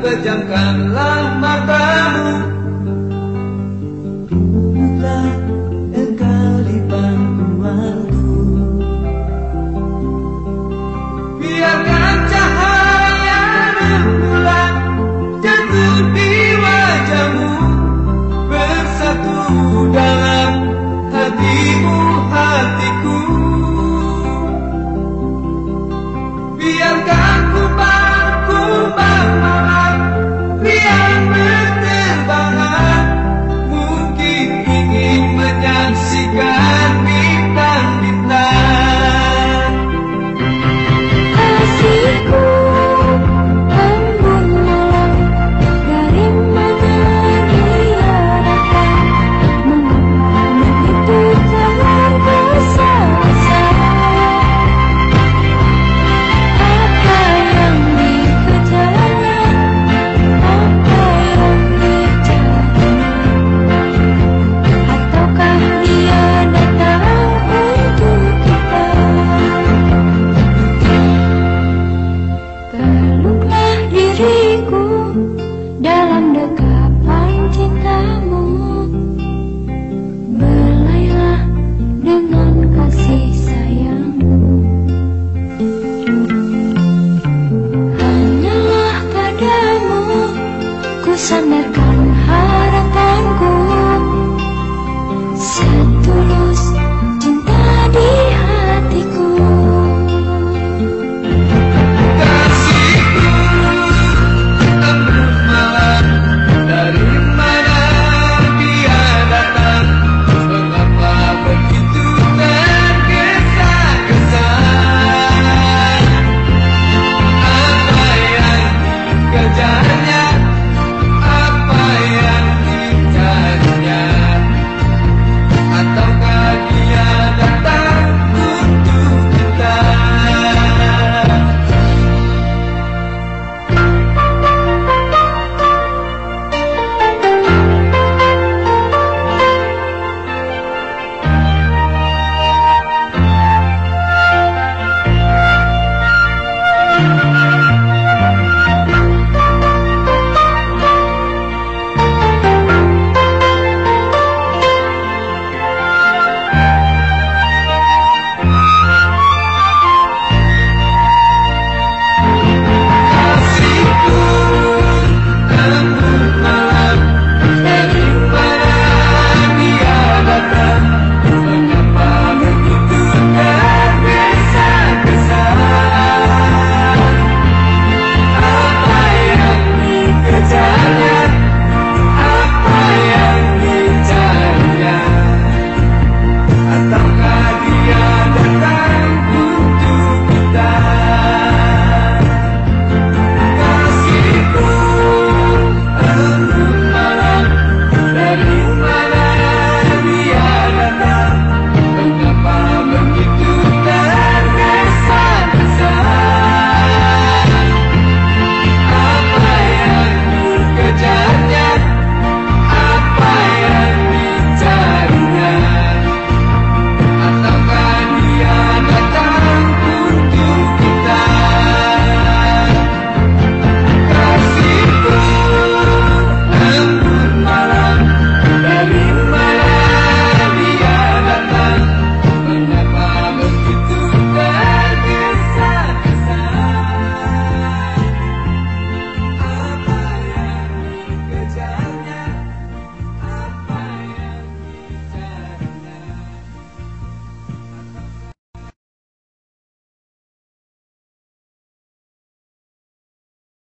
pejamkanlah matamu